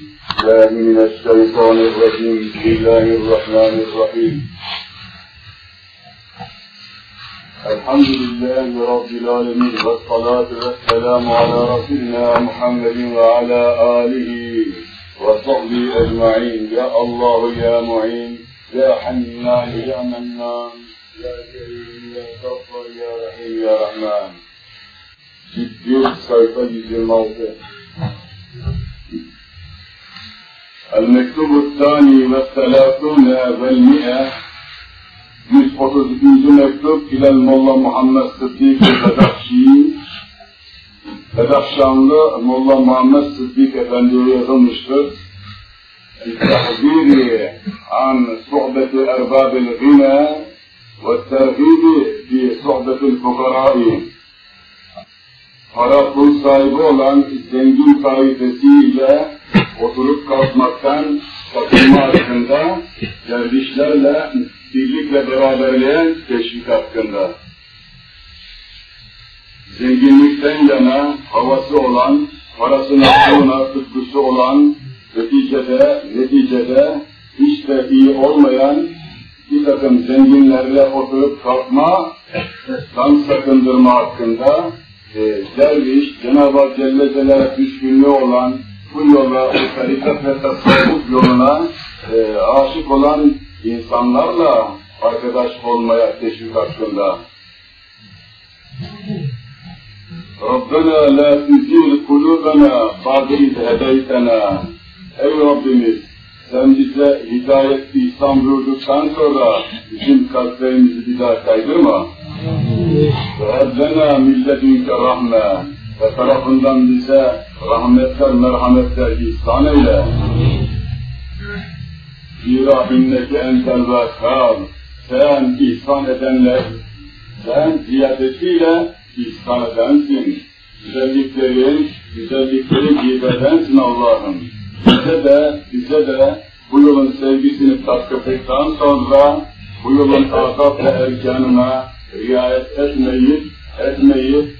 الله من الشيطان الرجيم. بسم الله الرحمن الرحيم. الحمد لله رب العالمين والصلاة والسلام على رسولنا محمد وعلى آله وصحبه أجمعين. يا الله يا معين. يا حنان يا منان. يا كريم يا غفار يا رحيم يا رحمن. Ciddi sayfa 126 المكتوب الثاني والثلاثون والمئة 132. mektup ile Molla Muhammed Sıddık Bedakşi Bedakşanlı Molla Muhammed Sıddık Efendi'ye yazılmıştır. التحذير عن صحبة أرباب الغنى والترغيب في صحبة الفقراء para pul sahibi olan zengin taifesiyle oturup kalkmaktan sakınma hakkında, dervişlerle birlikle beraberliğe teşvik hakkında. Zenginlikten yana havası olan, parasına, puluna tutkusu olan, neticede, neticede hiç de iyi olmayan bir takım zenginlerle oturup kalkma, kan sakındırma hakkında e, derviş, Cenab-ı Celle Celaluhu düşkünlüğü olan bu yola, o tarikat ve tasavvuf yoluna e, aşık olan insanlarla arkadaş olmaya teşvik hakkında. Rabbena la tuzil kulubena ba'de iz hedeytena. Ey Rabbimiz sen bize hidayet İslam buyurduktan sonra bizim kalplerimizi bir daha kaydırma. Rabbena milledinke rahme ve tarafından bize rahmetler, merhametler ihsan eyle. Zira inneke entel vekâr. Sen ihsan edenler, sen ziyadetiyle ihsan edensin. Güzelliklerin, güzellikleri gibedensin Allah'ım. Bize de, bize de bu yolun sevgisini tatkıdıktan sonra bu yolun adab ve erkanına riayet etmeyip, etmeyip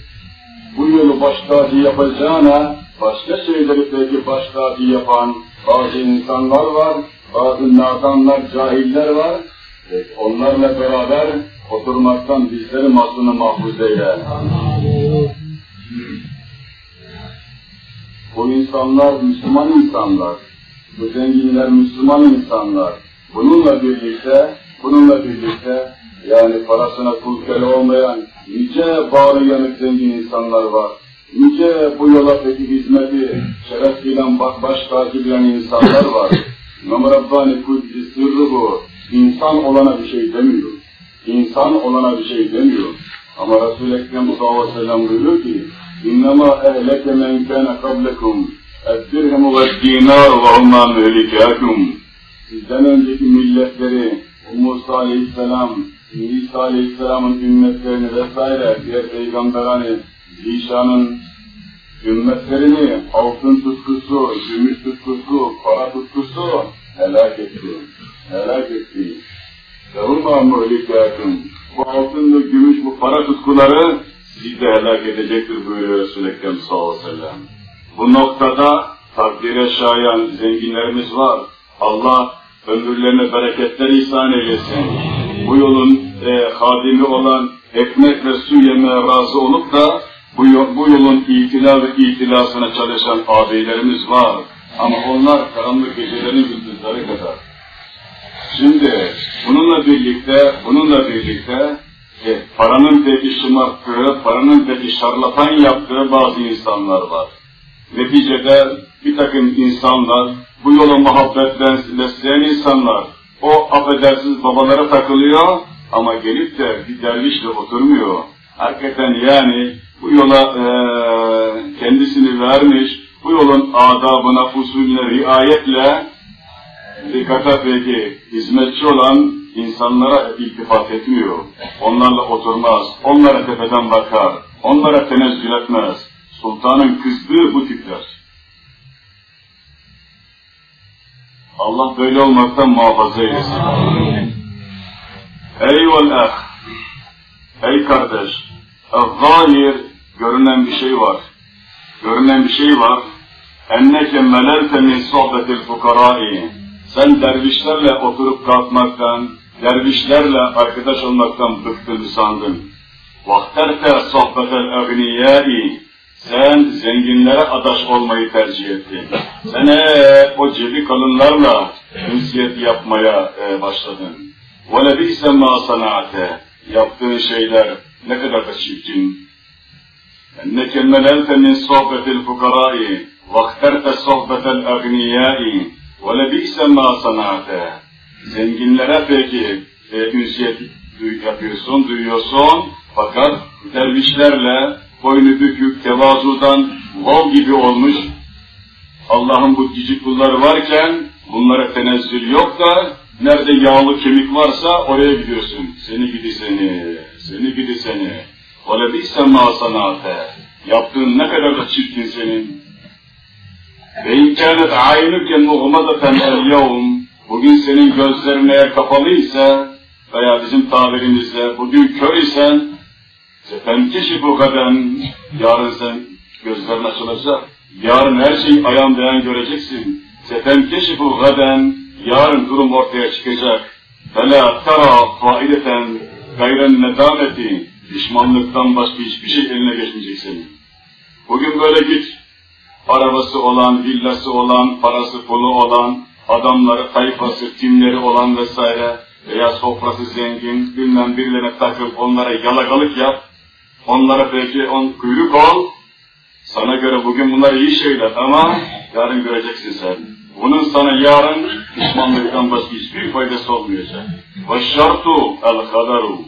bu yolu baş tacı yapacağına başka şeyleri peki baş tacı yapan bazı insanlar var, bazı nadanlar, cahiller var. Peki onlarla beraber oturmaktan bizleri masunu mahfuz eyle. Bu insanlar Müslüman insanlar. Bu zenginler Müslüman insanlar. Bununla birlikte, bununla birlikte yani parasına kul olmayan nice bağrı yanık zengin insanlar var. Nice bu yola peki hizmeti şerefliyle baş takip eden insanlar var. İmam Rabbani Kudüs sırrı bu. İnsan olana bir şey demiyor. İnsan olana bir şey demiyor. Ama Resul-i Ekrem sallallahu aleyhi ve sellem buyuruyor ki İnnemâ ehleke men kâne kablekum اَدْدِرْهَمُ وَالدِّينَارُ وَهُمَّا مُهْلِكَاكُمْ Sizden önceki milletleri, Musa aleyhisselam, İsa aleyhisselamın ümmetlerini vesaire, diğer peygamberani, Zişan'ın ümmetlerini altın tutkusu, gümüş tutkusu, para tutkusu helak etti. Helak etti. Yavrum muhlikâkım. Bu altın ve gümüş, bu para tutkuları sizi de helak edecektir buyuruyor Resul-i Ekrem sallallahu. Bu noktada takdire şayan zenginlerimiz var. Allah ömürlerine bereketler ihsan eylesin. Bu yolun e, hadimi olan ekmek ve su yemeye razı olup da bu, bu yolun itila ve itilasına çalışan ağabeylerimiz var. Ama onlar karanlık gecelerin gündüzleri kadar. Şimdi bununla birlikte, bununla birlikte e, paranın peki şımarttığı, paranın peki şarlatan yaptığı bazı insanlar var. Neticede bir takım insanlar, bu yola muhabbetle besleyen insanlar, o affedersiz babalara takılıyor ama gelip de bir dervişle oturmuyor. Hakikaten yani bu yola e, kendisini vermiş, bu yolun adabına, usulüne riayetle dikkate peki hizmetçi olan insanlara iltifat etmiyor. Onlarla oturmaz, onlara tepeden bakar, onlara tenezzül etmez. Sultanın kızdığı bu tipler. Allah böyle olmaktan muhafaza eylesin. Eyvel ah, ey kardeş, zahir görünen bir şey var. Görünen bir şey var. enneke melelte min sohbetil fukarai. Sen dervişlerle oturup kalkmaktan, dervişlerle arkadaş olmaktan bıktın sandın. Vakterte sohbetel egniyai. Sen zenginlere adaş olmayı tercih ettin. Sen ee, o cebi kalınlarla ünsiyet yapmaya e, başladın. وَلَبِئْسَ مَا صَنَعَتَ Yaptığın şeyler ne kadar da çirkin. اَنَّكَ مَلَلْتَ مِنْ صُحْبَةِ الْفُقَرَاءِ وَاخْتَرْتَ صُحْبَةَ الْاَغْنِيَاءِ وَلَبِئْسَ مَا صَنَعَتَ Zenginlere peki e, ünsiyet yapıyorsun, duyuyorsun fakat dervişlerle boynu bükük, tevazudan val gibi olmuş Allah'ın bu cici kulları varken bunlara tenezzül yok da nerede yağlı kemik varsa oraya gidiyorsun. Seni gidi seni, seni gidi seni. وَلَبِئْسَ مَا صَنَعَتَ Yaptığın ne kadar da çirkin senin. وَاِنْ كَانَتْ عَيْنُكَ مُغْمَدَةً الْيَوْمِ Bugün senin gözlerin eğer kapalıysa veya bizim tabirimizle bugün kör isen Efendim bu kadar yarın sen gözlerin açılacak. Yarın her şeyi ayan beyan göreceksin. Efendim bu gaden yarın durum ortaya çıkacak. Fela tara faideten gayren nedameti pişmanlıktan başka hiçbir şey eline geçmeyecek senin. Bugün böyle git. Arabası olan, villası olan, parası pulu olan, adamları, tayfası, timleri olan vesaire veya sofrası zengin, bilmem birilerine takıp onlara yalagalık yap, Onlara peki on, kuyruk ol. Sana göre bugün bunlar iyi şeyler ama yarın göreceksin sen. Bunun sana yarın pişmanlıktan başka hiçbir faydası olmayacak. Başşartu el kadaru.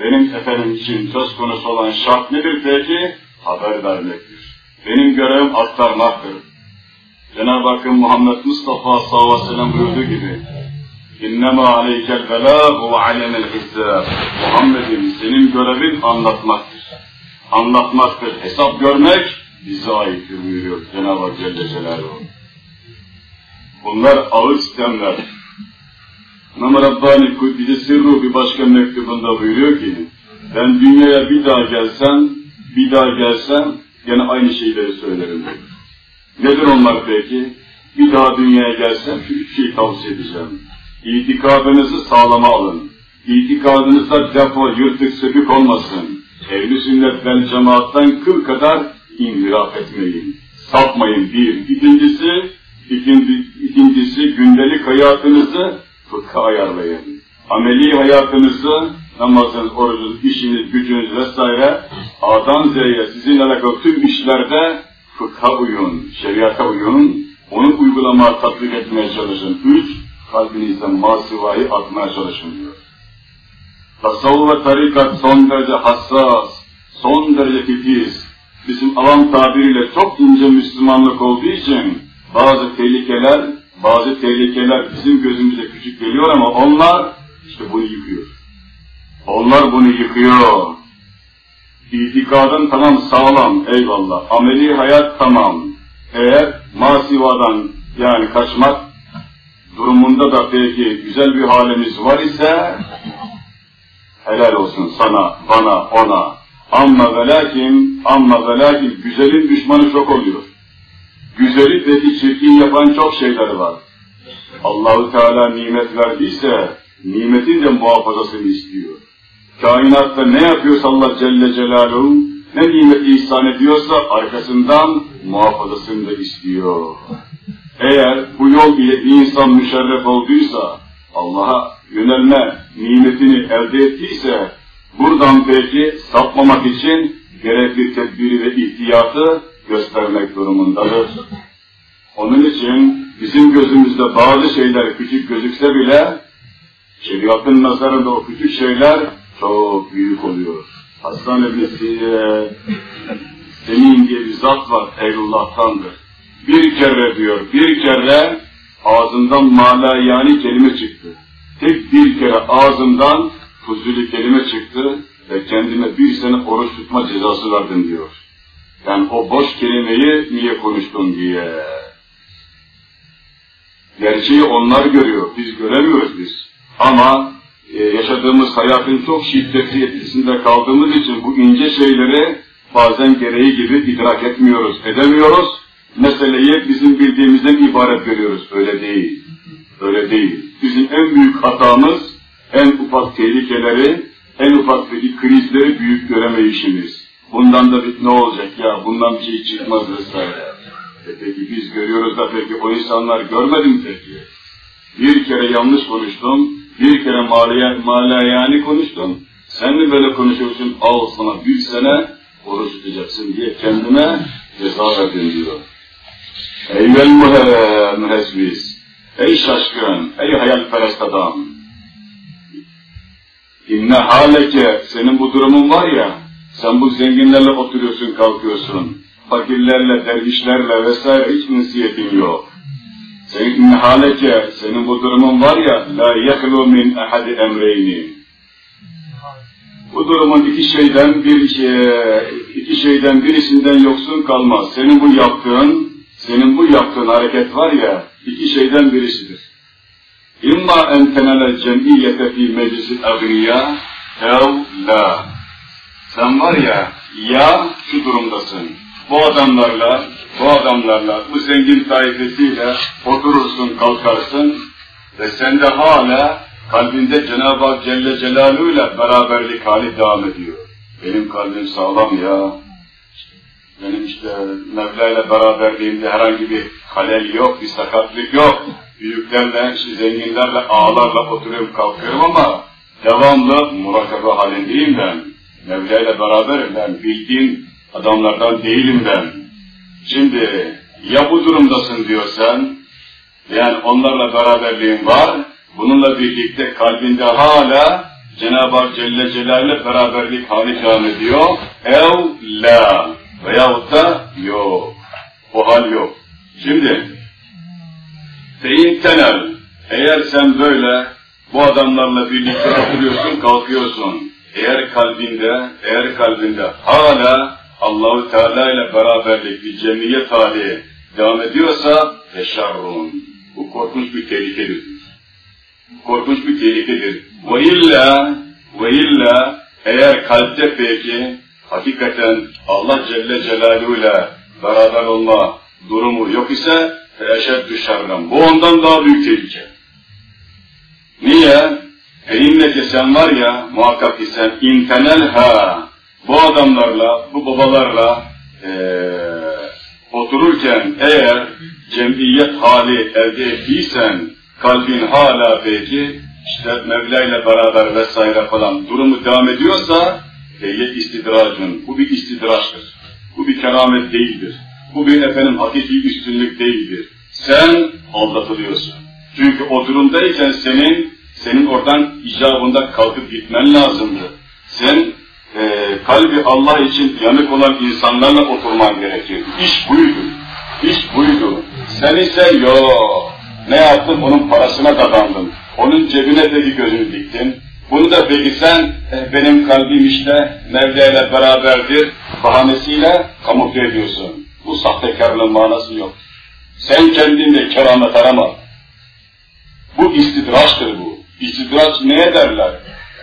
Benim efendim için söz konusu olan şart nedir peki? Haber vermektir. Benim görevim aktarmaktır. Cenab-ı Hakk'ın Muhammed Mustafa sallallahu aleyhi ve sellem buyurduğu gibi İnnemâ aleykel velâhu ve alemel hissâb. Muhammed'im senin görevin anlatmaktır. Anlatmaktır. Hesap görmek bize aittir buyuruyor Cenab-ı Hak Celle Celaluhu. Bunlar ağır sistemler. İmam Rabbani Kuddisi Sirru bir başka mektubunda buyuruyor ki ben dünyaya bir daha gelsem, bir daha gelsem gene aynı şeyleri söylerim diyor. Nedir onlar peki? Bir daha dünyaya gelsem şu üç şeyi tavsiye edeceğim. İtikadınızı sağlama alın. İtikadınızda defo, yırtık, sökük olmasın. Ehl-i sünnet vel cemaattan kıl kadar inhiraf etmeyin. Sapmayın bir. İkincisi, ikinci, ikincisi gündelik hayatınızı fıkha ayarlayın. Ameli hayatınızı, namazınız, orucunuz, işiniz, gücünüz vesaire A'dan Z'ye sizin alakalı tüm işlerde fıkha uyun, şeriata uyun, onu uygulamaya tatbik etmeye çalışın. Üç, kalbinizden masivayı atmaya çalışın diyor. Tasavvuf ve tarikat son derece hassas, son derece titiz, bizim avam tabiriyle çok ince Müslümanlık olduğu için bazı tehlikeler, bazı tehlikeler bizim gözümüze küçük geliyor ama onlar işte bunu yıkıyor. Onlar bunu yıkıyor. İtikadın tamam sağlam, eyvallah. Ameli hayat tamam. Eğer masivadan yani kaçmak durumunda da peki güzel bir halimiz var ise helal olsun sana, bana, ona. Amma ve lakin, amma ve lakin güzelin düşmanı çok oluyor. Güzeli peki çirkin yapan çok şeyleri var. Allahu Teala nimet verdiyse nimetin de muhafazasını istiyor. Kainatta ne yapıyorsa Allah Celle Celaluhu ne nimeti ihsan ediyorsa arkasından muhafazasını da istiyor. Eğer bu yol ile bir insan müşerref olduysa, Allah'a yönelme nimetini elde ettiyse, buradan belki sapmamak için gerekli tedbiri ve ihtiyatı göstermek durumundadır. Onun için bizim gözümüzde bazı şeyler küçük gözükse bile, şeriatın nazarında o küçük şeyler çok büyük oluyor. Hasan ibn Semin diye bir zat var, Eylullah'tandır. Bir kere diyor, bir kere ağzından mala yani kelime çıktı. Tek bir kere ağzından fuzuli kelime çıktı ve kendime bir sene oruç tutma cezası verdim diyor. Yani o boş kelimeyi niye konuştun diye. Gerçeği onlar görüyor, biz göremiyoruz biz. Ama e, yaşadığımız hayatın çok şiddetli etkisinde kaldığımız için bu ince şeyleri bazen gereği gibi idrak etmiyoruz, edemiyoruz meseleyi bizim bildiğimizden ibaret görüyoruz. Öyle değil. Öyle değil. Bizim en büyük hatamız, en ufak tehlikeleri, en ufak bir krizleri büyük göremeyişimiz. Bundan da bir ne olacak ya, bundan bir şey çıkmaz vesaire. E peki biz görüyoruz da peki o insanlar görmedi mi peki? Bir kere yanlış konuştum, bir kere malaya, malayani konuştum. Sen mi böyle konuşuyorsun, al sana bir sene oruç tutacaksın diye kendime ceza verdim diyor. Eyvel mühesbis, ey şaşkın, ey hayalperest adam. İnne haleke, senin bu durumun var ya, sen bu zenginlerle oturuyorsun, kalkıyorsun. Fakirlerle, dervişlerle vesaire hiç insiyetin yok. Senin inne haleke, senin bu durumun var ya, la yehlu min ahadi emreyni. Bu durumun iki şeyden bir iki şeyden birisinden yoksun kalmaz. Senin bu yaptığın, senin bu yaptığın hareket var ya, iki şeyden birisidir. İmma en tenele cemiyete fi meclisi agniya ev la. Sen var ya, ya şu durumdasın. Bu adamlarla, bu adamlarla, bu zengin taifesiyle oturursun, kalkarsın ve sende hala kalbinde Cenab-ı Celle Celaluhu ile beraberlik hali devam ediyor. Benim kalbim sağlam ya. Benim işte Mevla beraberliğimde herhangi bir halel yok, bir sakatlık yok. Büyüklerle, işte zenginlerle, ağlarla oturuyorum, kalkıyorum ama devamlı murakabe halindeyim ben. Mevla beraberim ben, bildiğin adamlardan değilim ben. Şimdi ya bu durumdasın diyorsan, yani onlarla beraberliğin var, bununla birlikte kalbinde hala Cenab-ı Hak Celle Celaluhu'yla beraberlik hali devam ediyor. Ev la veyahut da yok. O hal yok. Şimdi fein tenel eğer sen böyle bu adamlarla birlikte oturuyorsun, kalkıyorsun. Eğer kalbinde, eğer kalbinde hala Allahu Teala ile beraberlik bir cemiyet hali devam ediyorsa teşarrun. Bu korkunç bir tehlikedir. Korkunç bir tehlikedir. Ve illa, ve illa eğer kalpte peki hakikaten Allah Celle Celaluhu ile beraber olma durumu yok ise eşeddü şerren. Bu ondan daha büyük tehlike. Niye? Elinle sen var ya, muhakkak ki sen ha, bu adamlarla, bu babalarla ee, otururken eğer cemiyet hali elde ettiysen, kalbin hala peki, işte Mevla ile beraber vesaire falan durumu devam ediyorsa, feyyet istidracın, bu bir istidraçtır. Bu bir keramet değildir. Bu bir efendim hakiki üstünlük değildir. Sen aldatılıyorsun. Çünkü o durumdayken senin, senin oradan icabında kalkıp gitmen lazımdı. Sen e, kalbi Allah için yanık olan insanlarla oturman gerekir. İş buydu. İş buydu. Sen ise yo ne yaptın? Onun parasına dadandın. Onun cebine peki gözünü diktin. Bunu da peki sen e, benim kalbim işte Mevla ile beraberdir bahanesiyle kamufle ediyorsun. Bu sahtekarlığın manası yok. Sen kendinde keramet arama. Bu istidraçtır bu. İstidraç neye derler?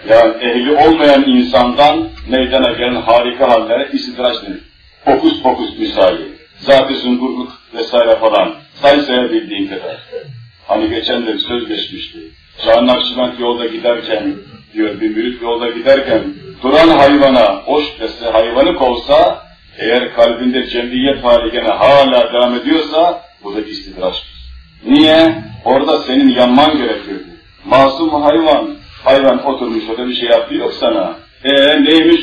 Yani ehli olmayan insandan meydana gelen harika hallere istidraç denir. Fokus fokus misali. Zat-ı vesaire falan. Say sayabildiğin kadar. Hani geçen de bir söz geçmişti. Şah Nakşibend yolda giderken, diyor bir mürit yolda giderken, duran hayvana, hoş dese hayvanı kovsa, eğer kalbinde cemiyet hali gene hala devam ediyorsa, bu da istidraçtır. Niye? Orada senin yanman gerekirdi. Masum hayvan, hayvan oturmuş orada bir şey yaptı yok sana. Ee neymiş?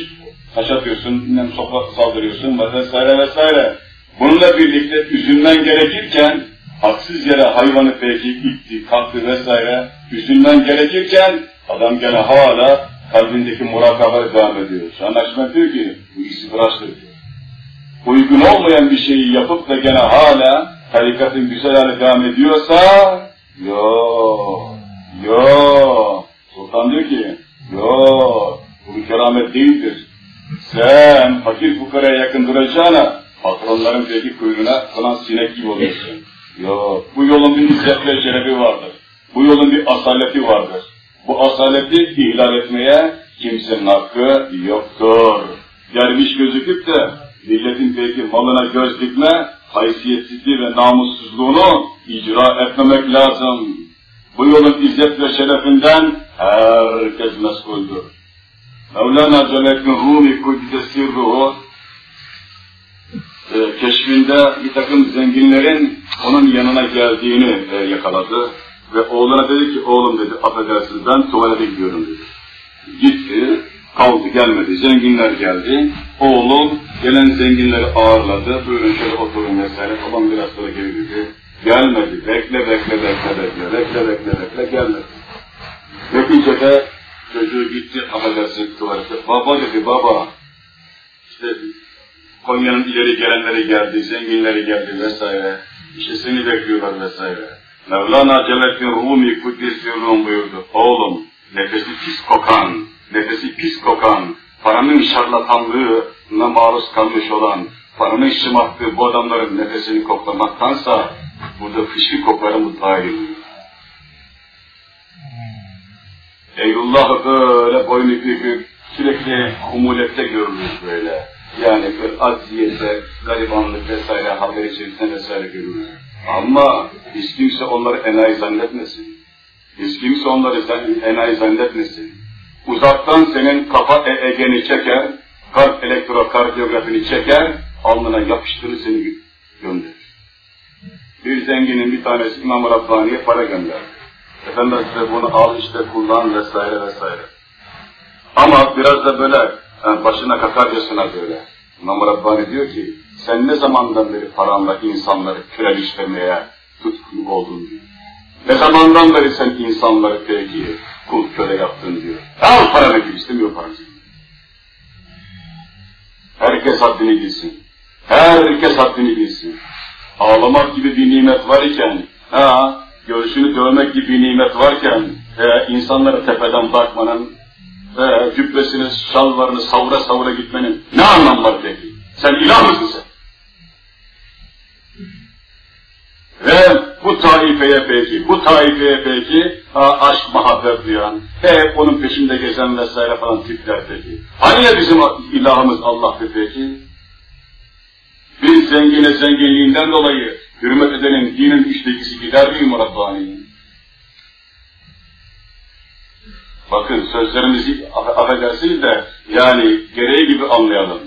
Taş atıyorsun, bilmem sopa saldırıyorsun vesaire vesaire. Bununla birlikte üzülmen gerekirken, haksız yere hayvanı peki itti, kalktı vesaire, üzülmen gerekirken, adam gene hala kalbindeki murakabaya devam ediyor. Şu an Nakşibend diyor ki, bu istidraçtır diyor. Uygun olmayan bir şeyi yapıp da gene hala tarikatın güzel hale devam ediyorsa, yo, yo, Sultan diyor ki, yo, bu bir keramet değildir. Sen fakir fukaraya yakın duracağına, patronların peki kuyruğuna falan sinek gibi oluyorsun. Yo, bu yolun bir izzet ve vardır. Bu yolun bir asaleti vardır. Bu asaleti ihlal etmeye kimsenin hakkı yoktur. Derviş gözüküp de milletin peki malına göz dikme, haysiyetsizliği ve namussuzluğunu icra etmemek lazım. Bu yolun izzet ve şerefinden herkes mesuldür. Mevlana Celaleddin Rumi Kudüs'e sirruhu e, keşfinde bir takım zenginlerin onun yanına geldiğini e, yakaladı. Ve oğluna dedi ki, oğlum dedi, affedersiniz ben tuvalete gidiyorum dedi. Gitti, kaldı gelmedi, zenginler geldi. Oğlum gelen zenginleri ağırladı, buyurun şöyle oturun vesaire, babam biraz sonra geri dedi. Gelmedi, bekle bekle bekle bekle, bekle bekle bekle, gelmedi. Neticede çocuğu gitti, affedersiniz tuvalete, baba dedi, baba, işte Konya'nın ileri gelenleri geldi, zenginleri geldi vesaire. İşte seni bekliyorlar vesaire. Mevlana Celaleddin Rumi Rum buyurdu. Oğlum, nefesi pis kokan, nefesi pis kokan, paranın şarlatanlığına maruz kalmış olan, paranın şımarttığı bu adamların nefesini koklamaktansa, burada fışkı koklarımız daha iyi. Eylullah'ı böyle boynu bükük, sürekli kumulette görülür böyle. Yani bir acziyete, garibanlık vesaire, haber içerisinde vesaire görülür. Ama hiç kimse onları enayi zannetmesin. Hiç kimse onları enayi zannetmesin. Uzaktan senin kafa e egeni çeker, kalp elektrokardiyografini çeker, alnına yapıştırır seni gönderir. Bir zenginin bir tanesi İmam-ı Rabbani'ye para gönderdi. Efendim size bunu al işte kullan vesaire vesaire. Ama biraz da böyle yani başına kakarcasına böyle. İmam Rabbani diyor ki, sen ne zamandan beri paranla insanları köleleştirmeye tutkun oldun diyor. Ne zamandan beri sen insanları peki kul köle yaptın diyor. Al paranı gibi istemiyor parayı. Herkes haddini bilsin. Herkes haddini bilsin. Ağlamak gibi bir nimet var iken, ha, göğsünü dövmek gibi bir nimet varken, e, insanlara tepeden bakmanın, e, cübbesini, şalvarını savura savura gitmenin ne anlamı var peki? Sen ilah mısın sen? Ve bu taifeye peki, bu taifeye peki ha, aşk, muhabbet duyan, hep onun peşinde gezen vesaire falan tipler peki. Hani ya bizim ilahımız Allah'tı peki? Bir zengine zenginliğinden dolayı hürmet edenin dinin üçtekisi gider mi Rabbani'nin? Bakın sözlerimizi affedersiniz de yani gereği gibi anlayalım.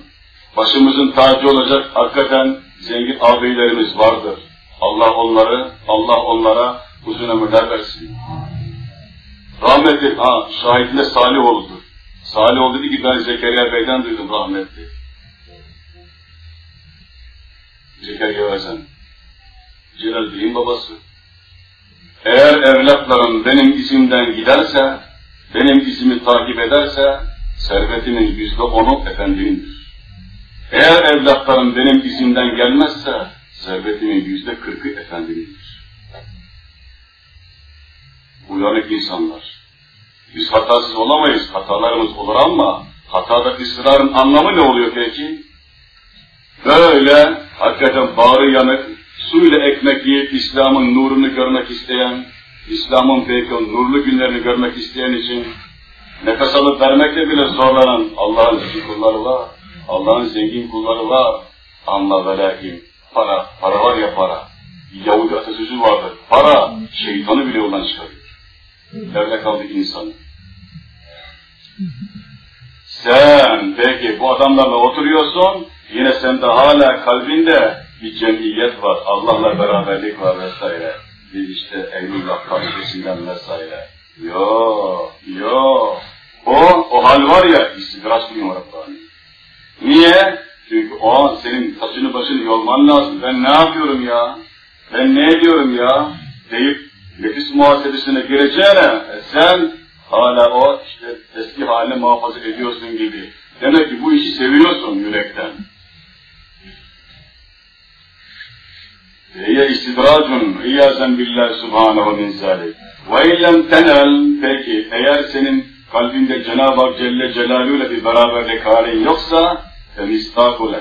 Başımızın tacı olacak hakikaten zengin ağabeylerimiz vardır. Allah onları, Allah onlara uzun ömürler versin. Rahmetli, ha şahitinde Salihoğlu'dur. Salihoğlu dedi ki ben Zekeriya Bey'den duydum rahmetli. Zekeriya Özen. Celal Bey'in babası. Eğer evlatlarım benim izimden giderse, benim izimi takip ederse, servetimin yüzde onu efendimindir. Eğer evlatlarım benim izimden gelmezse, servetimin yüzde kırkı efendimindir. Uyanık insanlar. Biz hatasız olamayız, hatalarımız olur ama hatada ısrarın anlamı ne oluyor peki? Böyle hakikaten bağrı yanık, suyla ekmek yiyip İslam'ın nurunu görmek isteyen, İslam'ın peki nurlu günlerini görmek isteyen için nefes alıp vermekle bile zorlanan Allah'ın kulları var, Allah'ın zengin kulları var. Ama ve lakin para, para var ya para. Yahudi atasözü vardır. Para şeytanı bile yoldan çıkarıyor. Nerede kaldı insanı? Sen peki bu adamlarla oturuyorsun, yine sende hala kalbinde bir cemiyet var, Allah'la beraberlik var vesaire. Bir işte Eylül'la kardeşinden vesaire. Yo, yo. O, o hal var ya, istidraç Rabbani. Niye? Çünkü o senin saçını başını yolman lazım. Ben ne yapıyorum ya? Ben ne ediyorum ya? Deyip nefis muhasebesine gireceğine e sen hala o işte eski haline muhafaza ediyorsun gibi. Demek ki bu işi seviyorsun yürekten. Hiye istidracun iyazen billah subhanahu min zalik. Ve illem tenel peki eğer senin kalbinde Cenab-ı Hak Celle Celaluhu'yla bir beraberlik halin yoksa femistakule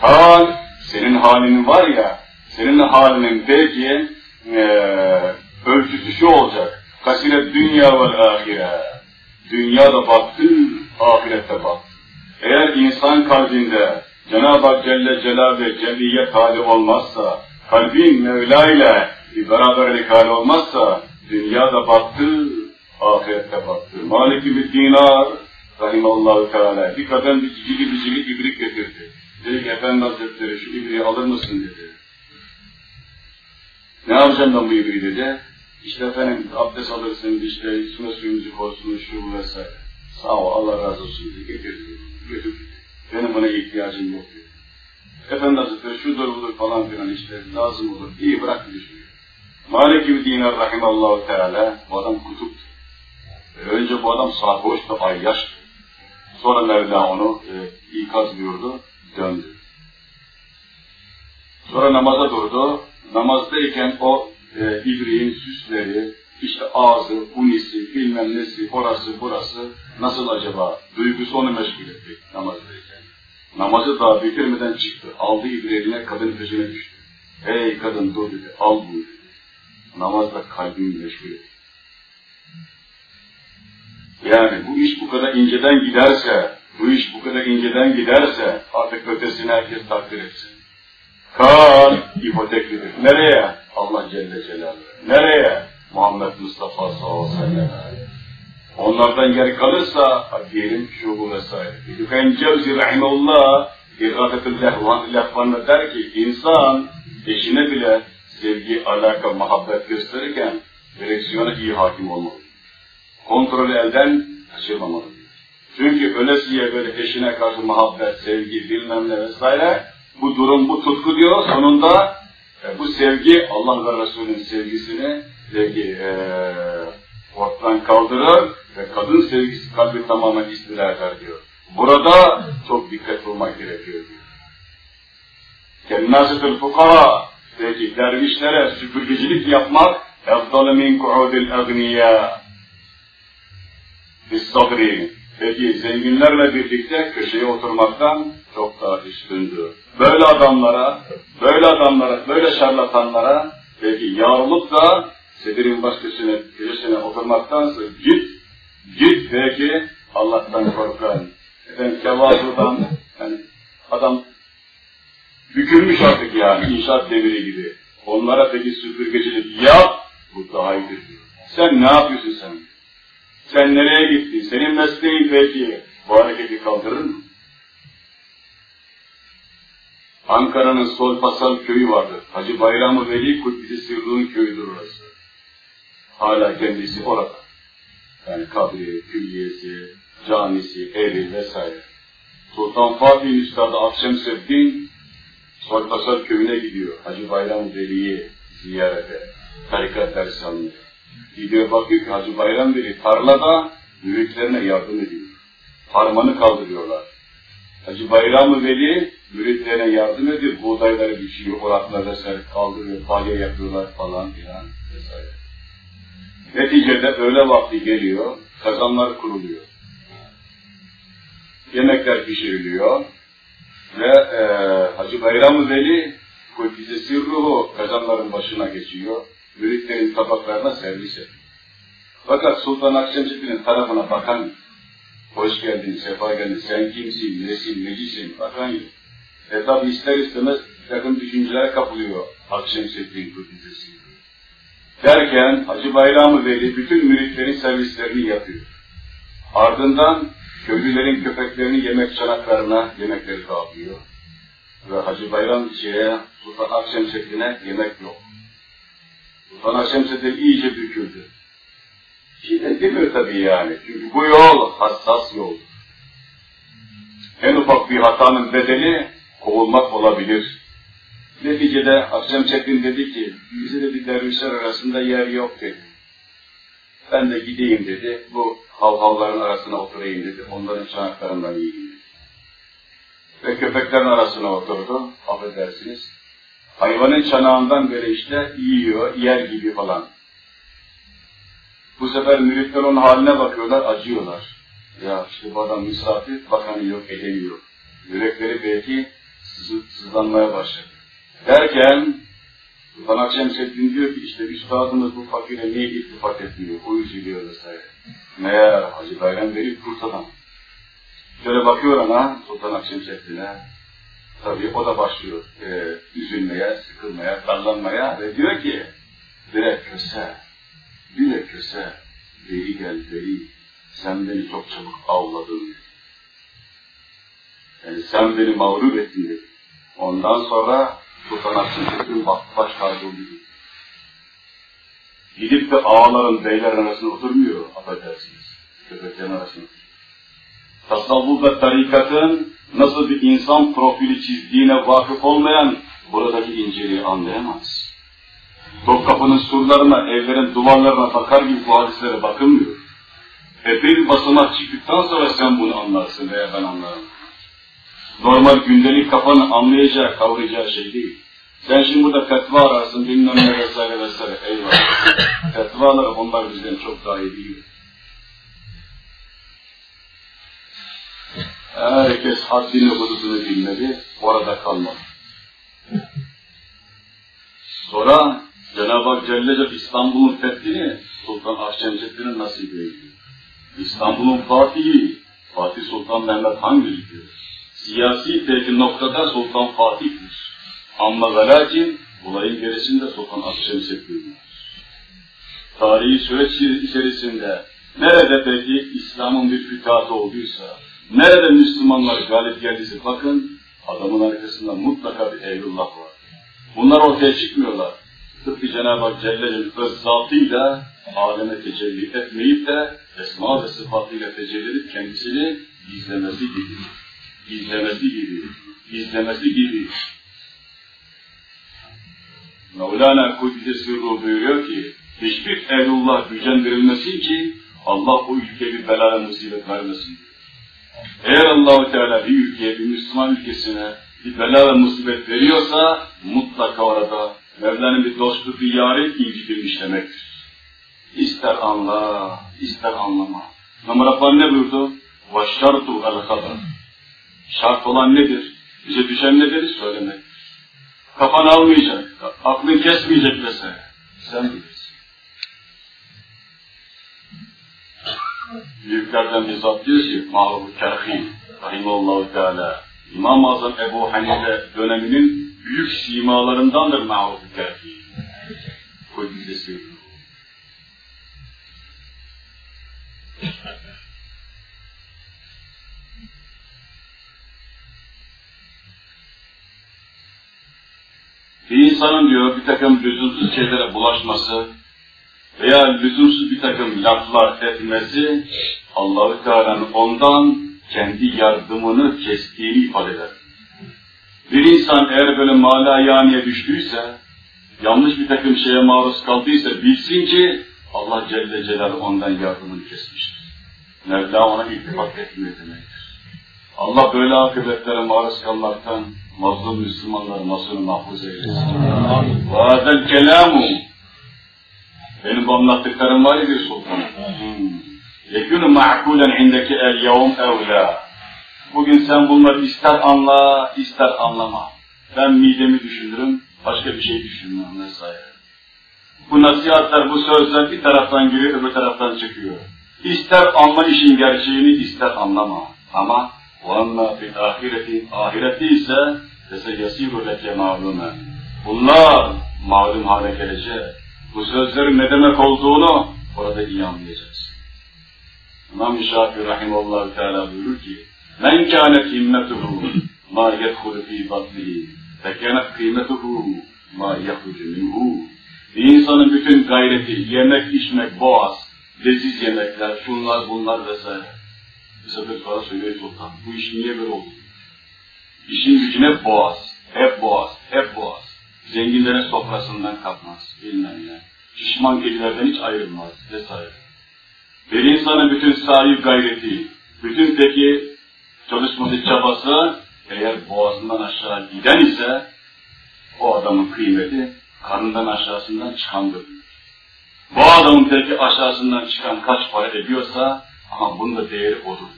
hal senin halinin var ya senin halinin peki e, ölçüsü şu olacak. Kasire dünya ve ahire. Dünya da baktın ahirette baktın Eğer insan kalbinde Cenab-ı Hak Celle Celaluhu celliyet hali olmazsa, kalbin Mevla ile bir beraberlik hali olmazsa, dünyada battı, ahirette battı. Malik bir dinar, rahimallahu teala, bir kadın bir cicili bicili ibrik getirdi. Dedi ki Efendi Hazretleri şu ibriği alır mısın dedi. Ne yapacağım ben bu ibriği dedi. İşte efendim abdest alırsın, işte içme suyumuzu koysun, şu vesaire. Sağ ol, Allah razı olsun dedi. Getirdi, götürdü. Benim buna ihtiyacım yok dedi. Efendi Hazretleri şudur budur falan filan işte lazım olur. İyi bırak bir şey. Malik gibi dinar rahimallahu teala bu adam kutup. Önce bu adam sarhoştu, ayyaştı. Sonra Mevla onu e, ikaz buyurdu, döndü. Sonra namaza durdu. Namazdayken o e, ibriğin süsleri, işte ağzı, unisi, bilmem nesi, orası, burası nasıl acaba? Duygusu onu meşgul etti namazdayken. Namazı daha bitirmeden çıktı. Aldı ibriğine kadın peşine düştü. Hey kadın dur dedi, al bunu dedi. Namazda kalbimi meşgul etti. Yani bu iş bu kadar inceden giderse, bu iş bu kadar inceden giderse artık ötesini herkes takdir etsin. Kal ipoteklidir. Nereye? Allah Celle Celaluhu. Nereye? Muhammed Mustafa sallallahu aleyhi ve sellem. Onlardan yer kalırsa diyelim şu bu vesaire. İlkan Cevzi rahimullah İrgatetül lehvan der ki insan eşine bile sevgi, alaka, muhabbet gösterirken direksiyona iyi hakim olmalı. Kontrolü elden kaçırmamalı. Çünkü ölesiye böyle eşine karşı muhabbet, sevgi, bilmem ne vesaire bu durum, bu tutku diyor sonunda e, bu sevgi Allah ve Resul'ün sevgisini sevgi e, ortadan kaldırır ve kadın sevgisi kalbi tamamen istila eder diyor. Burada çok dikkat olmak gerekiyor diyor. Kennâsetül fukara peki dervişlere süpürgecilik yapmak min ku'udil agniyâ bis sabri peki zenginlerle birlikte köşeye oturmaktan çok daha üstündür. Böyle adamlara, böyle adamlara, böyle şarlatanlara peki yağrılıp da sedirin başkasına, köşesine oturmaktansa git, git peki Allah'tan korkan. Efendim kevazudan, yani adam bükülmüş artık yani inşaat devri gibi. Onlara peki süpürgecilik yap, bu daha iyidir. Sen ne yapıyorsun sen? Sen nereye gittin? Senin mesleğin peki bu hareketi kaldırır mı? Ankara'nın Solpasal köyü vardır. Hacı Bayram-ı Veli Kudüs'ü Sırrı'nın köyüdür orası. Hala kendisi orada. Yani kabri, külliyesi, camisi, evi vesaire. Sultan Fatih Üstad Akşemseddin Solpasal köyüne gidiyor. Hacı Bayram Veli'yi ziyarete, tarikat dersi almaya. Gidiyor bakıyor ki Hacı Bayram Veli tarlada müritlerine yardım ediyor. Harmanı kaldırıyorlar. Hacı Bayram Veli müritlerine yardım ediyor, buğdayları biçiyor, oraklar vesaire kaldırıyor, balya yapıyorlar falan filan. Neticede öğle vakti geliyor, kazanlar kuruluyor. Yemekler pişiriliyor ve e, Hacı Bayram Veli Kudüs'e sirruhu kazanların başına geçiyor, müritlerin tabaklarına servis ediyor. Fakat Sultan Akşemseddin'in tarafına bakan Hoş geldin, sefa geldin, sen kimsin, nesin, necisin, bakan yok. E tabi ister istemez takım düşüncelere kapılıyor Akşemseddin Kudüs'ü. Derken Hacı Bayram-ı Veli bütün müritlerin servislerini yapıyor. Ardından köylülerin köpeklerini yemek çanaklarına yemekleri dağıtıyor. Ve Hacı Bayram şeye, Sultan Akşemseddin'e yemek yok. Sultan Akşemseddin iyice büküldü. Şimdi demiyor tabii yani. Çünkü bu yol hassas yol. En ufak bir hatanın bedeli kovulmak olabilir. Neticede Akşemseddin dedi ki, bize de bir dervişler arasında yer yok dedi. Ben de gideyim dedi, bu havhavların arasına oturayım dedi, onların çanaklarından yiyeyim dedi. Ve köpeklerin arasına oturdu, affedersiniz. Hayvanın çanağından böyle işte yiyor, yer gibi falan. Bu sefer müritler onun haline bakıyorlar, acıyorlar. Ya işte bu adam misafir, bakanı yok, edemiyor. Yürekleri belki sızlanmaya başladı. Derken, Sultan Akşemseddin diyor ki işte üstadımız bu fakire niye iltifat etmiyor, o üzülüyor vesaire. Meğer Hacı Bayram Veli kurt adam. Şöyle bakıyor ana Sultan Akşemseddin'e. Tabii o da başlıyor e, üzülmeye, sıkılmaya, darlanmaya ve diyor ki bire köse, bire köse, beri gel beri, sen beni çok çabuk avladın. Yani sen beni mağlup ettin dedi. Ondan sonra Sultan Akşemseddin baş tacı. Gidip de ağaların beyler arasında oturmuyor, affedersiniz. Köpeklerin arasında. Tasavvuf ve tarikatın nasıl bir insan profili çizdiğine vakıf olmayan buradaki inceliği anlayamaz. Topkapı'nın surlarına, evlerin duvarlarına bakar gibi bu hadislere bakılmıyor. Epey bir basamak çıktıktan sonra sen bunu anlarsın veya ben anlarım. Normal gündelik kafanın anlayacağı, kavrayacağı şey değil. Sen şimdi burada fetva ararsın, bilmem ne vesaire vesaire, eyvallah. Fetvaları onlar bizden çok daha iyi biliyor. Herkes haddini hududunu bilmedi, orada kalmadı. Sonra Cenab-ı Hak Celle Celle İstanbul'un fethini Sultan Ahşemseddin'in nasibiydi. İstanbul'un Fatihi, Fatih Sultan Mehmet Han gözüküyor. Siyasi peki noktada Sultan Fatih'tir. Ama ve lakin olayın gerisinde Sultan Akşemseddin var. Tarihi süreç içerisinde nerede peki İslam'ın bir fütuhatı olduysa, nerede Müslümanlar galip geldiyse bakın adamın arkasında mutlaka bir eylullah var. Bunlar ortaya çıkmıyorlar. Tıpkı Cenab-ı Hak Celle öz zatıyla aleme tecelli etmeyip de esma ve sıfatıyla tecelli edip kendisini gizlemesi gibi, gizlemesi gibi, gizlemesi gibi. Mevlana Kudüs'e sırrı buyuruyor ki, hiçbir ehlullah gücendirilmesin ki Allah o ülkeye bir bela musibet vermesin. Eğer Allahu Teala bir ülkeye, bir Müslüman ülkesine bir bela ve musibet veriyorsa mutlaka orada Mevla'nın bir dostu, bir yari incitilmiş demektir. İster anla, ister anlama. Namarapan ne buyurdu? وَالشَّرْتُ الْخَبَرِ Şart olan nedir? Bize düşen nedir? Söylemek. Kafan almayacak, aklın kesmeyecek vesaire. Sen bilirsin. Büyüklerden bir zat diyor ki, Mahmud Kerhi, Rahimallahu Teala, İmam-ı Azam Ebu Hanife döneminin büyük simalarındandır Mahmud Kerhi. Kudüs'ü Bir insanın diyor bir takım lüzumsuz şeylere bulaşması veya lüzumsuz bir takım laflar etmesi Allahü Teala'nın ondan kendi yardımını kestiğini ifade eder. Bir insan eğer böyle mala yaniye düştüyse, yanlış bir takım şeye maruz kaldıysa bilsin ki Allah Celle Celal ondan yardımını kesmiştir. Mevla ona iltifat etmiyor demektir. Allah böyle akıbetlere maruz kalmaktan mazlum Müslümanlar masunu mahfuz eylesin. Vâzel kelamu benim bu anlattıklarım var ya bir sultanım. Yekûnü ma'kulen indeki el yevm evlâ. Bugün sen bunları ister anla, ister anlama. Ben midemi düşünürüm, başka bir şey düşünmem vesaire. Bu nasihatler, bu sözler bir taraftan giriyor, öbür taraftan çıkıyor. İster anla işin gerçeğini, ister anlama. Ama وَاَنَّا فِي ahireti, ahireti ise فَسَيَسِيرُ لَكَ مَعْلُومًا Bunlar malum hale gelecek. Bu sözlerin ne demek olduğunu orada iyi anlayacaksın. İmam-ı Şafii Rahimallahu Teala buyurur ki, Men kânet himmetuhu ma yedhulu fî batnihi ve kânet kıymetuhu ma yahrucu minhu. Bir insanın bütün gayreti, yemek, içmek, boğaz, leziz yemekler, şunlar, bunlar vesaire. bir sefer bana söylüyor sultan, bu iş niye böyle oldu? İşin gücün hep boğaz, hep boğaz, hep boğaz. Zenginlerin sofrasından kalkmaz, bilmem ne. Şişman kedilerden hiç ayrılmaz vesaire. Bir insanın bütün sahip gayreti, bütün peki çalışması, çabası eğer boğazından aşağı giden ise o adamın kıymeti karnından aşağısından çıkandır. Bu adamın peki aşağısından çıkan kaç para ediyorsa ama bunun da değeri odur.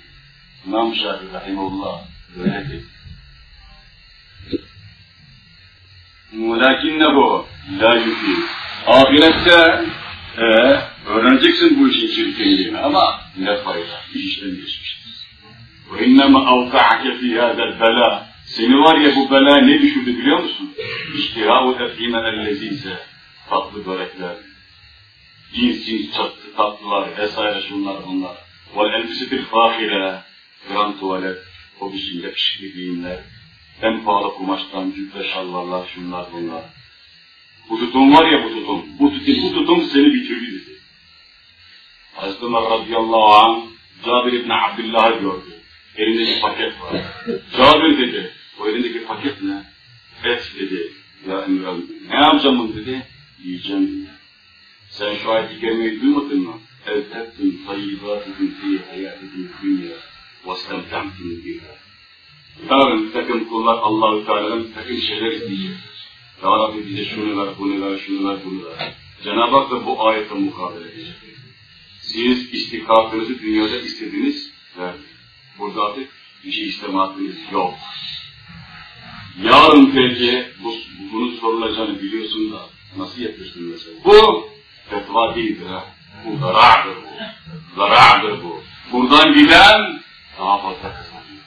İmam Şafii Rahimullah böyle dedi. Lakin bu? La yufi. Ahirette e, öğreneceksin bu işin çirkinliğini ama ne fayda? İş işten geçmiştir. Ve inneme avka'ake fî hâzel belâ. Seni var ya bu bela ne düşürdü biliyor musun? İştihâ-u efîmenel. Tatlı börekler, cins cins çattı tatlılar vesaire şunlar bunlar. Vel elbisetil fâhire, gran tuvalet, o biçimde pişikli giyimler, en pahalı kumaştan cübbe şalvarlar şunlar bunlar. Bu tutum var ya bu tutum, bu tutum, bu tutum seni bitirdi dedi. Hazreti Ömer radıyallahu anh, Cabir İbni Abdullah'ı gördü. Elinde bir paket var. Cabir dedi, o elindeki paket ne? Et dedi. Ya abi, ne yapacağım dedi. Yiyeceğim dedi. Sen şu ayet-i kerimeyi duymadın mı? اَلْتَبْتُمْ طَيِّبَاتِكُمْ فِي حَيَاتِكُمْ الدُّنْيَا وَاسْتَمْتَعْتُمْ بِهَا Yarın bir takım kullar Allah-u Teala'dan bir takım şeyler isteyecekler. Ya Rabbi bize şunu ver, bunu ver, şunu ver, bunu ver. Cenab-ı Hak da bu ayete mukabele edecek. Siz istihkakınızı dünyada istediniz, verdi. Burada artık bir şey isteme hakkınız yok. Yarın peki bu, bunun sorulacağını biliyorsun da nasıl yapıyorsun mesela? Bu fetva değildir ha. Bu zarardır bu. Zarardır bu. Buradan giden daha fazla kazanıyor.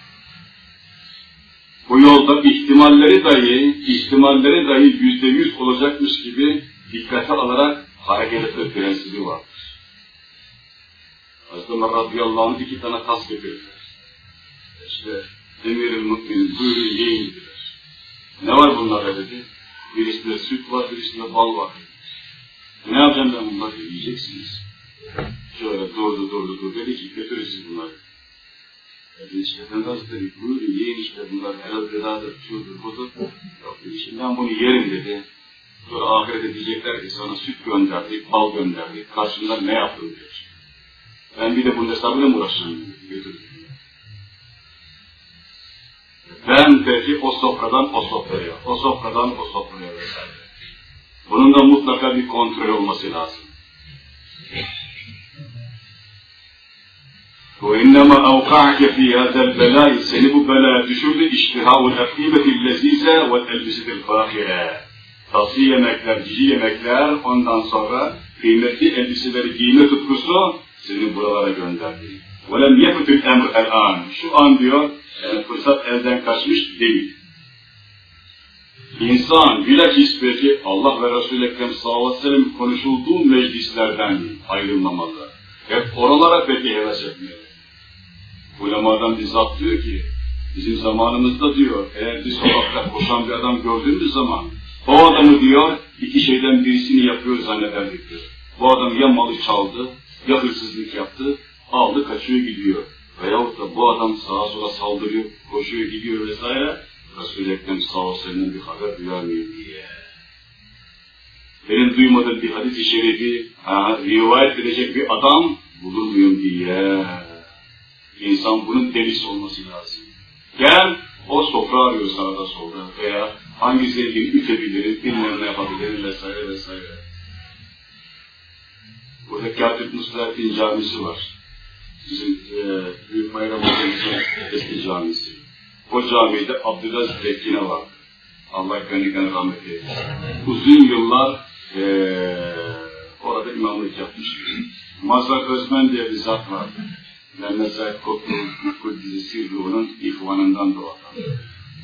Bu yolda ihtimalleri dahi, ihtimalleri dahi yüzde yüz olacakmış gibi dikkate alarak hareket etme prensibi vardır. Hazreti Ömer radıyallahu anh iki tane tas getirdiler. İşte emir-i müminin buyurun yiyin dediler. Ne var bunlarda dedi. Birisinde süt var, birisinde bal var. Ne yapacağım ben bunları yiyeceksiniz. Şöyle durdu durdu durdu dedi ki götürün siz bunları. Dedi işte Efendi Hazretleri buyurun yiyin işte bunlar helal gıdadır, şudur budur. Yok dedi şimdi ben bunu yerim dedi. Sonra ahirete diyecekler ki sana süt gönderdik, bal gönderdik, karşında ne yaptın diyor. Ben bir de bunun hesabıyla mı uğraşacağım dedi, götürdüm. Ben peki o sofradan o sofraya, o sofradan o sofraya vesaire. Bunun da mutlaka bir kontrol olması lazım. وَاِنَّمَا اَوْقَعَكَ فِي هَذَا الْبَلَاءِ Seni bu belaya düşürdü. اِشْتِهَاءُ الْاَفْقِيبَةِ اللَّز۪يزَ وَالْاَلْبِسَةِ الْفَاخِرَةِ Tatlı yemekler, cici yemekler, ondan sonra kıymetli elbiseleri giyme tutkusu seni buralara gönderdi. وَلَمْ يَفُتُ الْاَمْرِ الْآنِ Şu an diyor, yani fırsat elden kaçmış değil. İnsan bilakis peki Allah ve Resul-i Ekrem sallallahu aleyhi ve sellem konuşulduğu meclislerden ayrılmamalı. Hep oralara peki heves etmeli. Ulemadan bir zat diyor ki, bizim zamanımızda diyor, eğer bir sokakta koşan bir adam gördüğümüz zaman, o adamı diyor, iki şeyden birisini yapıyor zannederdik diyor. Bu adam ya malı çaldı, ya hırsızlık yaptı, aldı kaçıyor gidiyor. Veyahut da bu adam sağa sola saldırıyor, koşuyor gidiyor vesaire, Resul-i Ekrem sallallahu aleyhi bir haber duyar mıyım diye. Benim duymadığım bir hadis-i şerifi ha, rivayet edecek bir adam bulur muyum diye. İnsan bunun delisi olması lazım. Gel, o sofra arıyor sağda solda veya hangi zengini ütebiliriz, bilmem ne yapabiliriz vesaire vesaire. Burada Katip Nusret'in camisi var. Bizim e, Büyük Bayram Hocamızın eski camisi. O camide Abdülaziz Tekkine var. Allah gönlünden rahmet eylesin. Uzun yıllar e, orada imamlık yapmış. Mazhar Özmen diye bir zat var. Mehmet Zahid Kotlu, Kuddisi Sirri onun ihvanından doğan.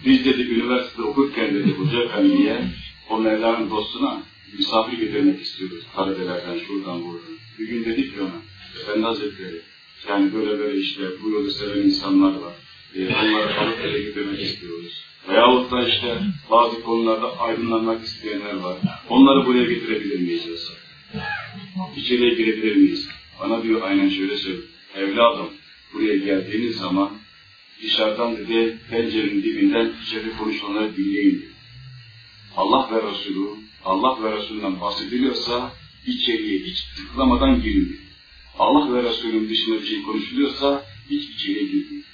Biz dedi üniversite okurken dedi Hoca Efendi'ye o Mevla'nın dostuna misafir getirmek istiyoruz. Talebelerden şuradan buradan. Bir gün dedik ki ona, Efendi Hazretleri, yani böyle böyle işte bu yolu seven insanlar var. E, onları alıp ele getirmek istiyoruz. Veyahut da işte bazı konularda aydınlanmak isteyenler var. Onları buraya getirebilir miyiz? İçeriye girebilir miyiz? Bana diyor aynen şöyle söylüyor. Evladım buraya geldiğiniz zaman dışarıdan dedi pencerenin dibinden içeri konuşanları dinleyin. Allah ve Resulü, Allah ve Resulü'nden bahsediliyorsa içeriye hiç tıklamadan girin. Allah ve Resulü'nün dışında bir şey konuşuluyorsa hiç içeriye girmeyin.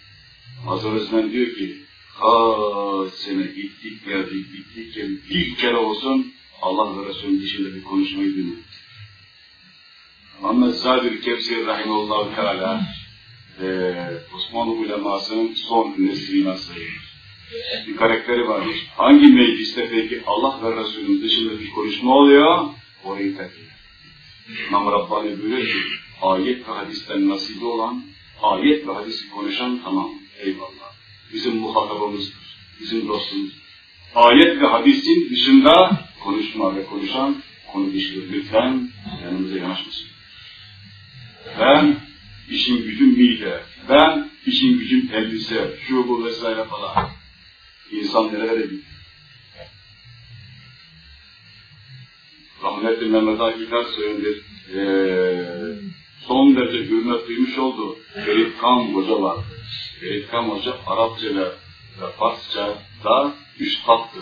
Hazır Özmen diyor ki, kaç sene gittik geldik, gittik geldik, bir kere olsun Allah ve Resulü'nün dışında bir konuşmayı duymadık. Muhammed Sadir Kevsir Rahimullahu Teala e, Osmanlı ulemasının son neslinden sayılır. Bir karakteri varmış. Hangi mecliste peki Allah ve Resulü'nün dışında bir konuşma oluyor? Orayı eder. İmam Rabbani buyuruyor ki, ayet ve hadisten nasibi olan, ayet ve hadisi konuşan tamam. Eyvallah. Bizim muhatabımızdır. Bizim dostumuz. Ayet ve hadisin dışında konuşma ve konuşan konu dışıdır. Lütfen yanımıza yanaşmasın. Ben işin gücüm mide, ben işin gücüm elbise, şu bu vesaire falan. İnsan nerelere gidiyor? Rahmetli Mehmet Akif Ersoy'un ee, son derece hürmet duymuş oldu. Ferit Kan Hoca var. Ferit Kan Hoca Arapça ve Farsça da üstattı.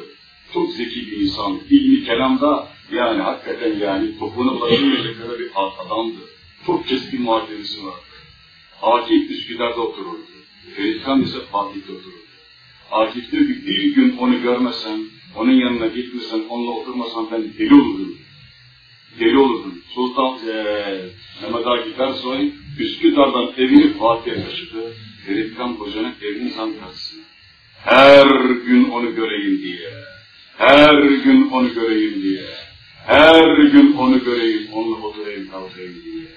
Çok zeki bir insan. İlmi kelamda yani hakikaten yani topuğuna ulaşamayacak kadar bir adamdı. Çok keskin muhakemesi var. Akif Üsküdar'da otururdu. Ferit Kan ise Fatih'te otururdu. Akif diyor ki bir gün onu görmesem, onun yanına gitmesem, onunla oturmasam ben deli olurdum. Deli olurdum. Sultan Mehmet Akif Ersoy Üsküdar'dan evini Fatih'e taşıdı. Ferit Kan Hoca'nın evinin tam karşısına. Her gün onu göreyim diye. Her gün onu göreyim diye. Her gün onu göreyim, onunla oturayım, kalkayım diye.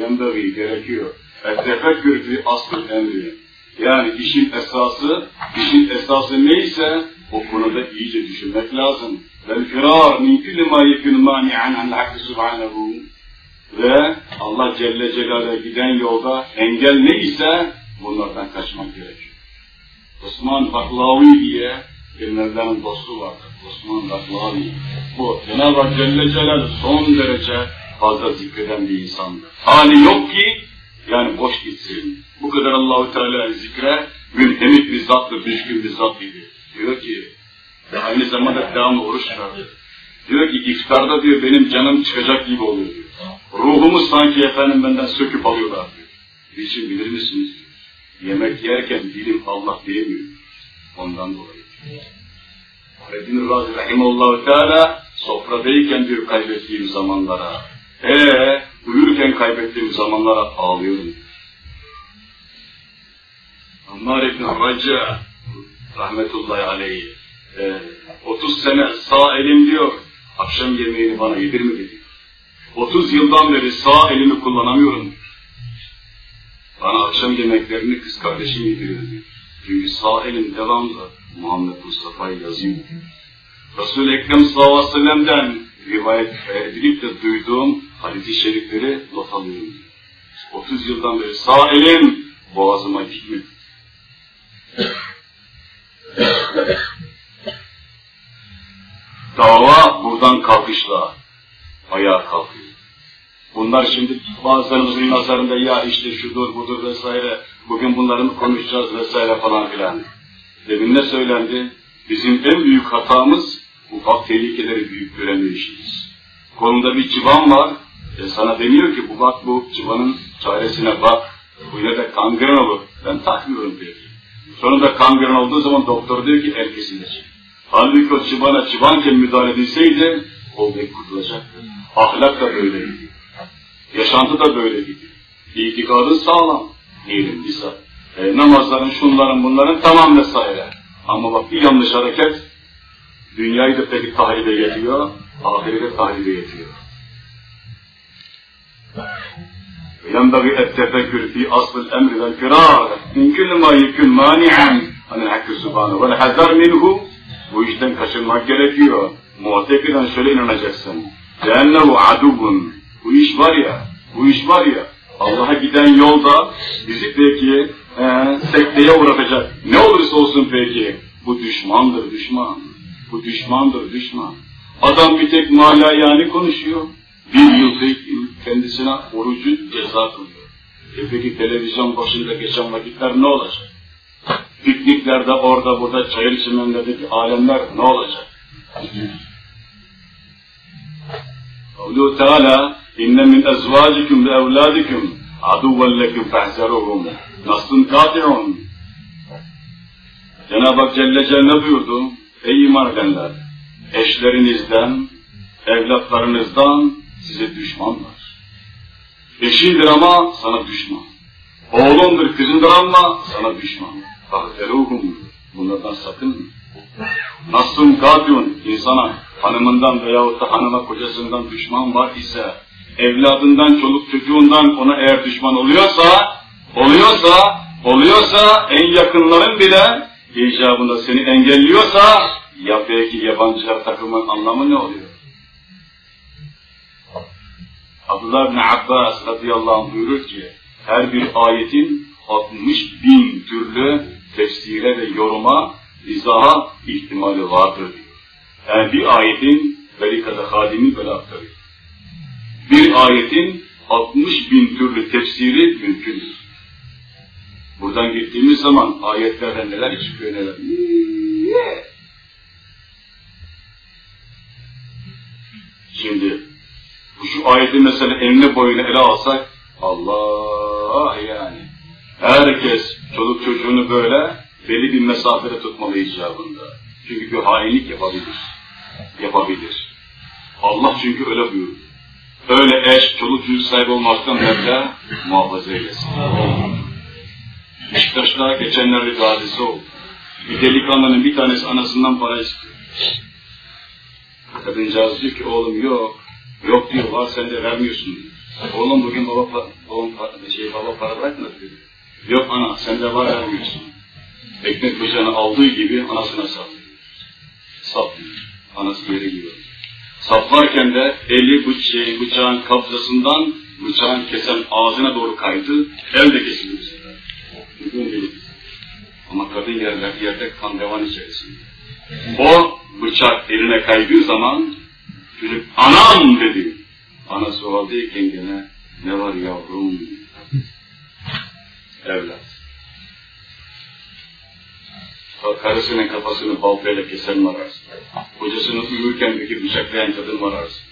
Yandavi gerekiyor. Tefekkür fi asıl emri. Yani işin esası, işin esası neyse o konuda iyice düşünmek lazım. Vel firar min kulli ma yekun mani'an an hakkı subhanehu. Ve Allah Celle Celal'e giden yolda engel neyse bunlardan kaçmak gerekiyor. Osman Baklavi diye Mevla'nın dostu vardı. Osman Baklavi. Bu Cenab-ı Celle Celal son derece fazla zikreden bir insandı. Hali yok ki yani boş gitsin. Bu kadar Allahu Teala zikre münhemik bir zattır, düşkün bir zat idi. Diyor ki ve aynı zamanda devamlı oruç verdi. Diyor ki iftarda diyor benim canım çıkacak gibi oluyor diyor. Ruhumu sanki efendim benden söküp alıyorlar diyor. Niçin bilir misiniz? Yemek yerken dilim Allah diyemiyor. Ondan dolayı. Fahreddin Razi Rahimallahu Teala sofradayken diyor kaybettiğim zamanlara, ee uyurken kaybettiğim zamanlara ağlıyorum. Ammar İbn Raca rahmetullahi aleyhi e, 30 sene sağ elim diyor akşam yemeğini bana yedirmedi diyor. 30 yıldan beri sağ elimi kullanamıyorum. Bana akşam yemeklerini kız kardeşim yediriyor diyor. Çünkü sağ elim devamlı Muhammed Mustafa'yı yazıyor. Resul-i Ekrem sallallahu aleyhi ve sellem'den rivayet edilip de duyduğum hadis-i şerifleri not alıyorum. 30 yıldan beri sağ elim boğazıma gitmedi. Dava buradan kalkışla ayağa kalkıyor. Bunlar şimdi bazılarımızın nazarında ya işte şudur budur vesaire, bugün bunları mı konuşacağız vesaire falan filan. Demin ne söylendi? Bizim en büyük hatamız ufak tehlikeleri büyük göremeyişimiz. Kolunda bir civan var, e sana demiyor ki bu bak bu civanın çaresine bak, bu yine de kangren olur. Ben takmıyorum diyor. Sonunda kangren olduğu zaman doktor diyor ki el kesilecek. Halbuki o çivana çıvanken müdahale edilseydi, o bek kurtulacaktı. Ahlak da böyle gidiyor. Yaşantı da böyle gidiyor. İtikadın sağlam. Diyelim misal. E, namazların, şunların, bunların tamam vesaire. Ama bak bir yanlış hareket, dünyayı da peki tahribe getiriyor, ahireti de tahribe getiriyor. ينبغي التفكر في أصل الأمر والفرار من كل ما يكون مانعا عن الحق سبحانه والحذر منه bu işten kaçınmak gerekiyor. Mutekiden şöyle inanacaksın. Cehennehu adubun. Bu iş var ya, bu iş var ya, Allah'a giden yolda bizi peki e, sekteye uğratacak. Ne olursa olsun peki, bu düşmandır düşman. Bu düşmandır düşman. Adam bir tek mala yani konuşuyor. Bir yıl kendisine orucu ceza kılıyor. E peki televizyon başında geçen vakitler ne olacak? pikniklerde orada burada çayır çimenlerdeki alemler ne olacak? Kavlu Teala inne min ezvacikum ve evladikum aduven lekum fehzeruhum naslun kati'un Cenab-ı Hak Celle Celle buyurdu Ey iman edenler eşlerinizden evlatlarınızdan size düşmanlar. Eşindir ama sana düşman. Oğlundur kızındır ama sana düşman. Fahzeruhum. Bunlardan sakın. Nasıl katyun insana hanımından veyahut da hanıma kocasından düşman var ise evladından, çoluk çocuğundan ona eğer düşman oluyorsa oluyorsa, oluyorsa en yakınların bile icabında seni engelliyorsa ya belki yabancılar takımın anlamı ne oluyor? Abdullah bin Abbas radıyallahu anh buyurur ki her bir ayetin 60 bin türlü tefsire ve yoruma, izaha ihtimali vardır diyor. Yani bir ayetin velikada hadimi böyle aktarıyor. Bir ayetin 60 bin türlü tefsiri mümkündür. Buradan gittiğimiz zaman ayetlerden neler çıkıyor neler. Şimdi şu ayeti mesela enine boyuna ele alsak Allah yani. Herkes çoluk çocuğunu böyle belli bir mesafede tutmalı icabında. Çünkü bir hainlik yapabilir. Yapabilir. Allah çünkü öyle buyurdu. Öyle eş, çoluk çocuk sahibi olmaktan Mevla muhafaza eylesin. Beşiktaş'ta geçenlerde bir hadise oldu. Bir delikanlının bir tanesi anasından para istiyor. Kadıncağız diyor ki oğlum yok. Yok diyor var sen de vermiyorsun. Oğlum bugün baba, oğlum şey, baba para bırakmadı diyor. Yok ana sen de var vermiyorsun. Ekmek bıçağını aldığı gibi anasına saplıyor. Saplıyor. Anası yere giriyor. Saplarken de eli bıç şey, bıçağın kabzasından bıçağın kesen ağzına doğru kaydı. El de kesildi bu sefer. Mümkün değil. Ama kadın yerler, yerde kan devan içerisinde. O bıçak eline kaydığı zaman çocuk anam dedi. Anası o haldeyken gene ne var yavrum? Evlat. Karısının kafasını baltayla kesen var ararsın. Kocasını uyurken bir bıçaklayan kadın var ararsın.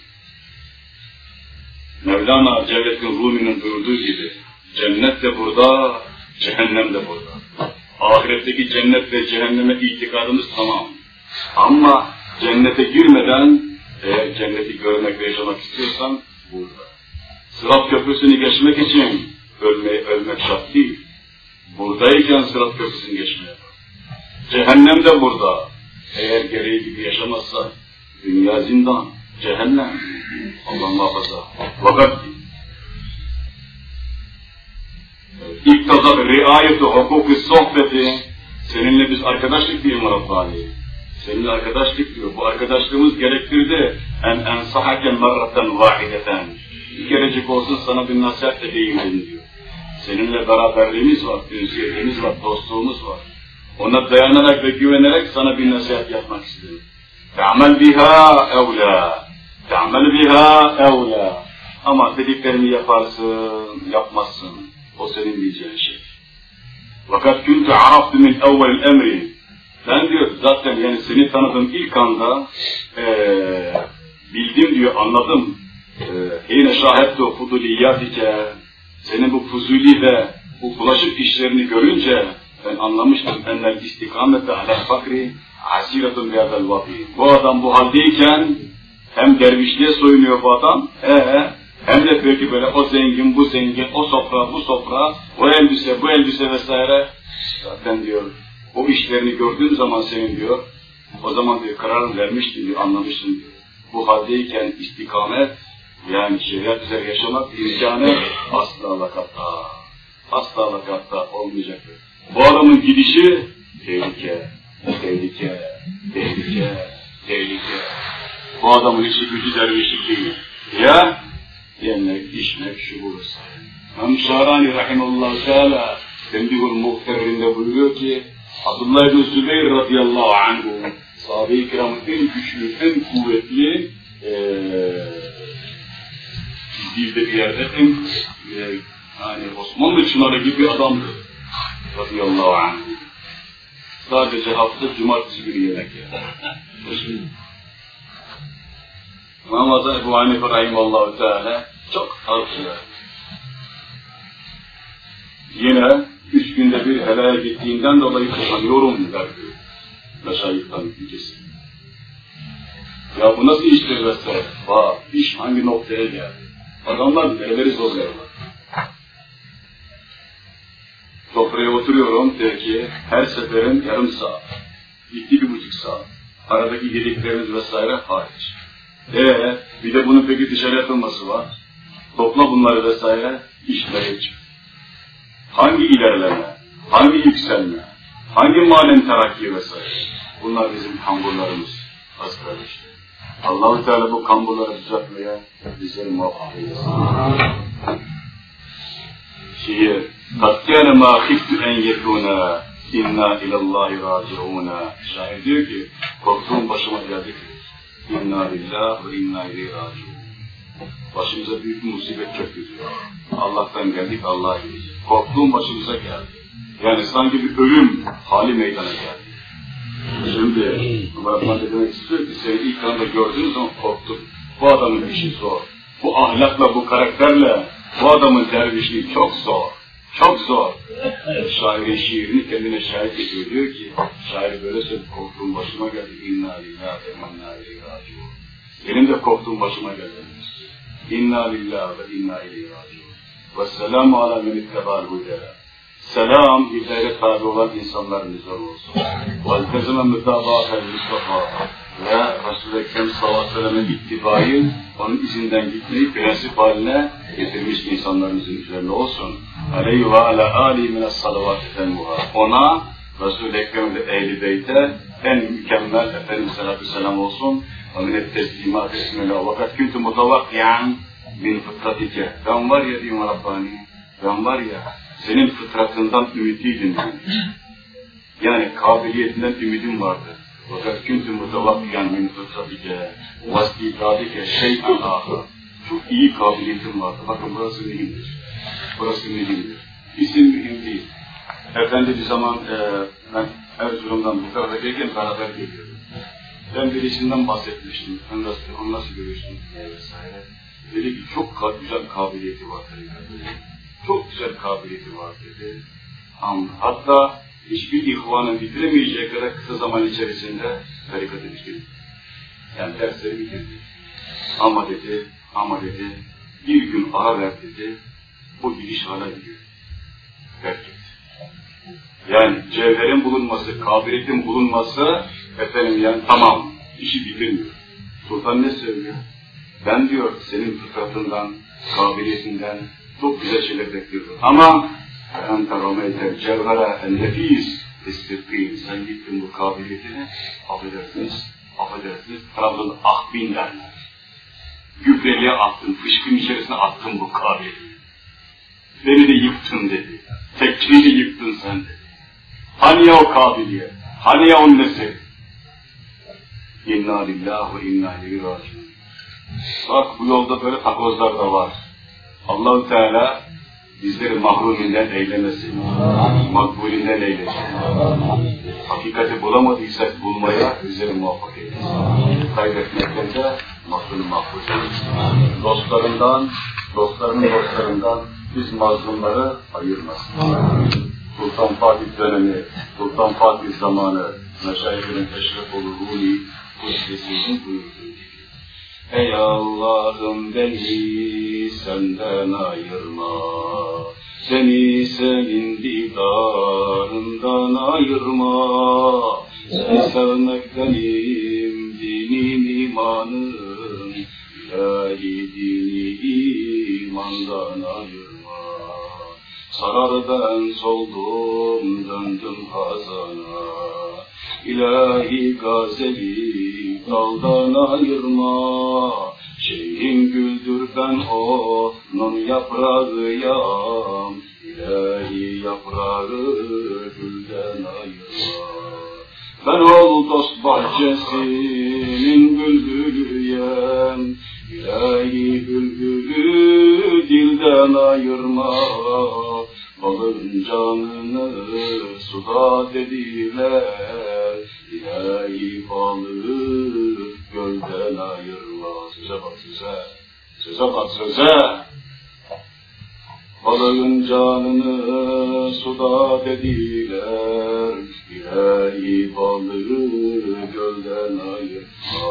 Mevlana Cevdet Rumi'nin buyurduğu gibi cennet de burada, cehennem de burada. Ahiretteki cennet ve cehenneme itikadımız tamam. Ama cennete girmeden eğer cenneti görmek ve yaşamak istiyorsan burada. Sırat köprüsünü geçmek için ölmeye, ölmek şart değil. Buradayken sırat köprüsünü geçmeye bak. Cehennem de burada. Eğer gereği gibi yaşamazsa dünya zindan, cehennem. Allah muhafaza. Fakat İktaza riayeti hukuki sohbeti seninle biz arkadaşlık diyor Rabbani. Seninle arkadaşlık diyor. Bu arkadaşlığımız gerektirdi. En ensahaken merraten vahideten. Bir kerecik olsun sana bir nasihat edeyim diyor. Seninle beraberliğimiz var, ünsiyetimiz var, dostluğumuz var. Ona dayanarak ve güvenerek sana bir nasihat yapmak istiyorum. Te'amel biha evla. Te'amel biha evla. Ama dediklerimi yaparsın, yapmazsın. O senin diyeceğin şey. Fakat kuntu araftu min evvel emri. Ben diyor zaten yani seni tanıdığım ilk anda ee, bildim diyor, anladım. Yine şahittu fuduliyatike senin bu fuzuli ve bu bulaşık işlerini görünce ben anlamıştım ennel istikamete ala fakri asiretun biyadel vafi. Bu adam bu haldeyken hem dervişliğe soyunuyor bu adam, ee, hem de peki böyle o zengin, bu zengin, o sofra, bu sofra, o elbise, bu elbise vesaire. Zaten diyor, o işlerini gördüğüm zaman senin diyor, o zaman diyor karar vermiştim diyor, anlamıştım diyor. Bu haldeyken istikamet, yani şeriat üzere yaşamak imkanı asla lakatta, asla lakatta olmayacaktır. Bu adamın gidişi tehlike, tehlike, tehlike, tehlike. Bu adamın işi gücü dervişlik değil. Ya yemek, içmek, şu burası. İmam Şahrani Rahimullah Teala Tembihul Muhterrinde buyuruyor ki Abdullah bin Zübeyir radıyallahu anhu sahabe-i kiramın en güçlü, en kuvvetli çizgide bir yerde en e, yani Osmanlı çınarı gibi adamdı radıyallahu anh. Sadece hafta cumartesi günü yemek yer. İmam Azam Ebu Hanife Rahimallahu Teala çok az. Yine üç günde bir helaya gittiğinden dolayı kullanıyorum der diyor. Meşayihtan ikisi. Ya bu nasıl iştir vesaire? Bak iş hangi noktaya geldi? Adamlar nereleri zorluyorlar. Sofraya oturuyorum peki her seferin yarım saat. Gitti bir buçuk saat. Aradaki yediklerimiz vesaire hariç. Ee, bir de bunun peki dışarı atılması var. Topla bunları vesaire işlere çık hangi ilerleme, hangi yükselme, hangi manen terakki vesaire. Bunlar bizim kamburlarımız az kardeşler. Allah-u Teala bu kamburları düzeltmeye bizleri muvaffak eylesin. Şiir. قَدْ كَانَ مَا خِفْتُ اَنْ يَكُونَ اِنَّا اِلَى اللّٰهِ رَاجِعُونَ Şair diyor ki, korktuğum başıma geldi ki, اِنَّا لِلّٰهِ ve اِنَّا اِلَيْهِ رَاجِعُونَ Başımıza büyük bir musibet çöktü. Allah'tan geldik, Allah'a gideceğiz. Korktuğum başımıza geldi. Yani sanki bir ölüm hali meydana geldi. Şimdi ne demek istiyor ki seni ilk anda gördüğünüz zaman korktum. Bu adamın işi zor. Bu ahlakla, bu karakterle bu adamın dervişliği çok zor. Çok zor. Şairin şiirini kendine şahit ediyor. Diyor ki, şair böyle söyledi, korktuğum başıma geldi. İnna lillahi ve inna ileyhi raciun. Benim de korktuğum başıma geldi. İnna lillahi ve inna ileyhi raciun. Ve selamu ala men ittebal hudera. Selam hidayete tabi olan insanların üzerine olsun. Ve tezime mütabaatel mustafa ve Resul-i Ekrem sallallahu aleyhi ittibayı onun izinden gitmeyi prensip haline getirmiş insanlarımızın üzerine olsun. Aleyhi ve ala ali mine salavat efenduha. Ona Resul-i Ekrem ve Ehl-i Beyt'e en mükemmel Efendimiz sallallahu aleyhi olsun. Ve minet teslimat ismine vakat küntü mutavakkiyan min fıtratike. Ben var ya diyeyim Rabbani, ben var ya, senin fıtratından ümitliydim yani. Yani kabiliyetinden ümidim vardı. Fakat küntü mutavakkiyan min fıtratike vastidadike şeytan ahir. Çok iyi kabiliyetim vardı. Bakın burası mühimdir. Burası mühimdir. İsim mühim değil. Efendi bir zaman e, ben Erzurum'dan bu tarafa gelirken beraber geliyordum. Ben birisinden bahsetmiştim. Ben nasıl, onu nasıl görüyorsun vesaire. Dedi ki çok güzel kabiliyeti var dedi. Çok güzel kabiliyeti var dedi. Ama hatta hiçbir ihvanın bitiremeyeceği kadar kısa zaman içerisinde tarikatı bitirdi. Yani dersleri bitirdi. Ama dedi, ama dedi, bir gün ara ver dedi, bu gidiş hala gidiyor. Etti. Yani cevherin bulunması, kabiliyetin bulunması, efendim yani tamam, işi bitirmiyor. Sultan ne söylüyor? Ben diyor senin fıtratından, kabiliyetinden çok güzel şeyler bekliyorum. Ama ente romeytel cevhera nefis istirkin. Sen gittin bu kabiliyetini, affedersiniz, affedersiniz, Trabzon'da ahbin derler. Gübreliğe attın, fışkın içerisine attın bu kabiliyeti. Beni de yıktın dedi. Tekriği de yıktın sen dedi. Hani ya o kabiliyet? Hani ya onun nesi? İnna lillahi ve inna ileyhi. Bak bu yolda böyle takozlar da var. Allahu Teala bizleri mahruminden eylemesin. Makbulinden eylesin. Hakikati bulamadıysak bulmaya bizleri muvaffak eylesin. Kaybetmekten de mahzunu mahfuz. Dostlarından, dostlarının dostlarından biz mazlumları ayırmasın. Sultan Fatih dönemi, Sultan Fatih zamanı, meşayihlerin teşrif olur, Rumi, Kudüs'ün buyurduğu. Ey Allah'ım beni senden ayırma, seni senin didarından ayırma. Seni sevmek benim Sarar ben soldum döndüm kazana, ilahi gazeli daldan ayırma. Şeyhin güldür ben onun yaprağıyam, ilahi yaprağı gülden ayırma. Ben ol dost bahçesinin bülbülüyem, ilahi bülbülü dilden ayırma. Balın canını suda dediler, ilahi balığı gölden ayırma. Söze bak söze, söze bak söze. Balığın canını suda dediler, ilahi balığı gölden ayırma.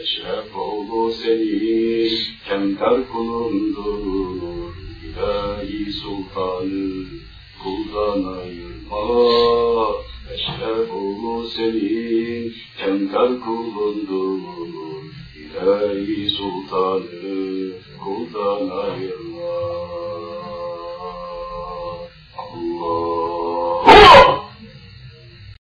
Eşref oğlu senin kemter kulundur, ilahi sultanı kuldan ayırma. Eşref oğlu senin kendar kulundur. İlahi sultanı kuldan ayırma. Allah.